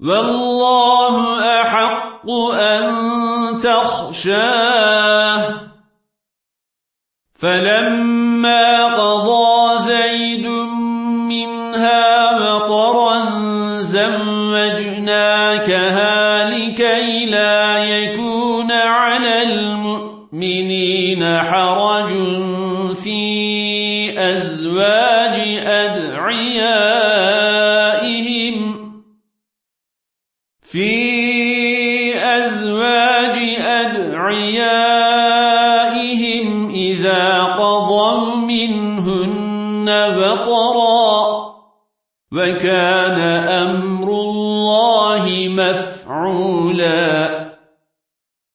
والله أحق أن تخشاه. فلما قضى زيد منها وطرا زوجناكها لكي لا يكون على المؤمنين حرج في أزواج أدعيائهم في أزواج أدعيائهم إذا قضوا منهن بطرا وكان أمر الله مفعولا.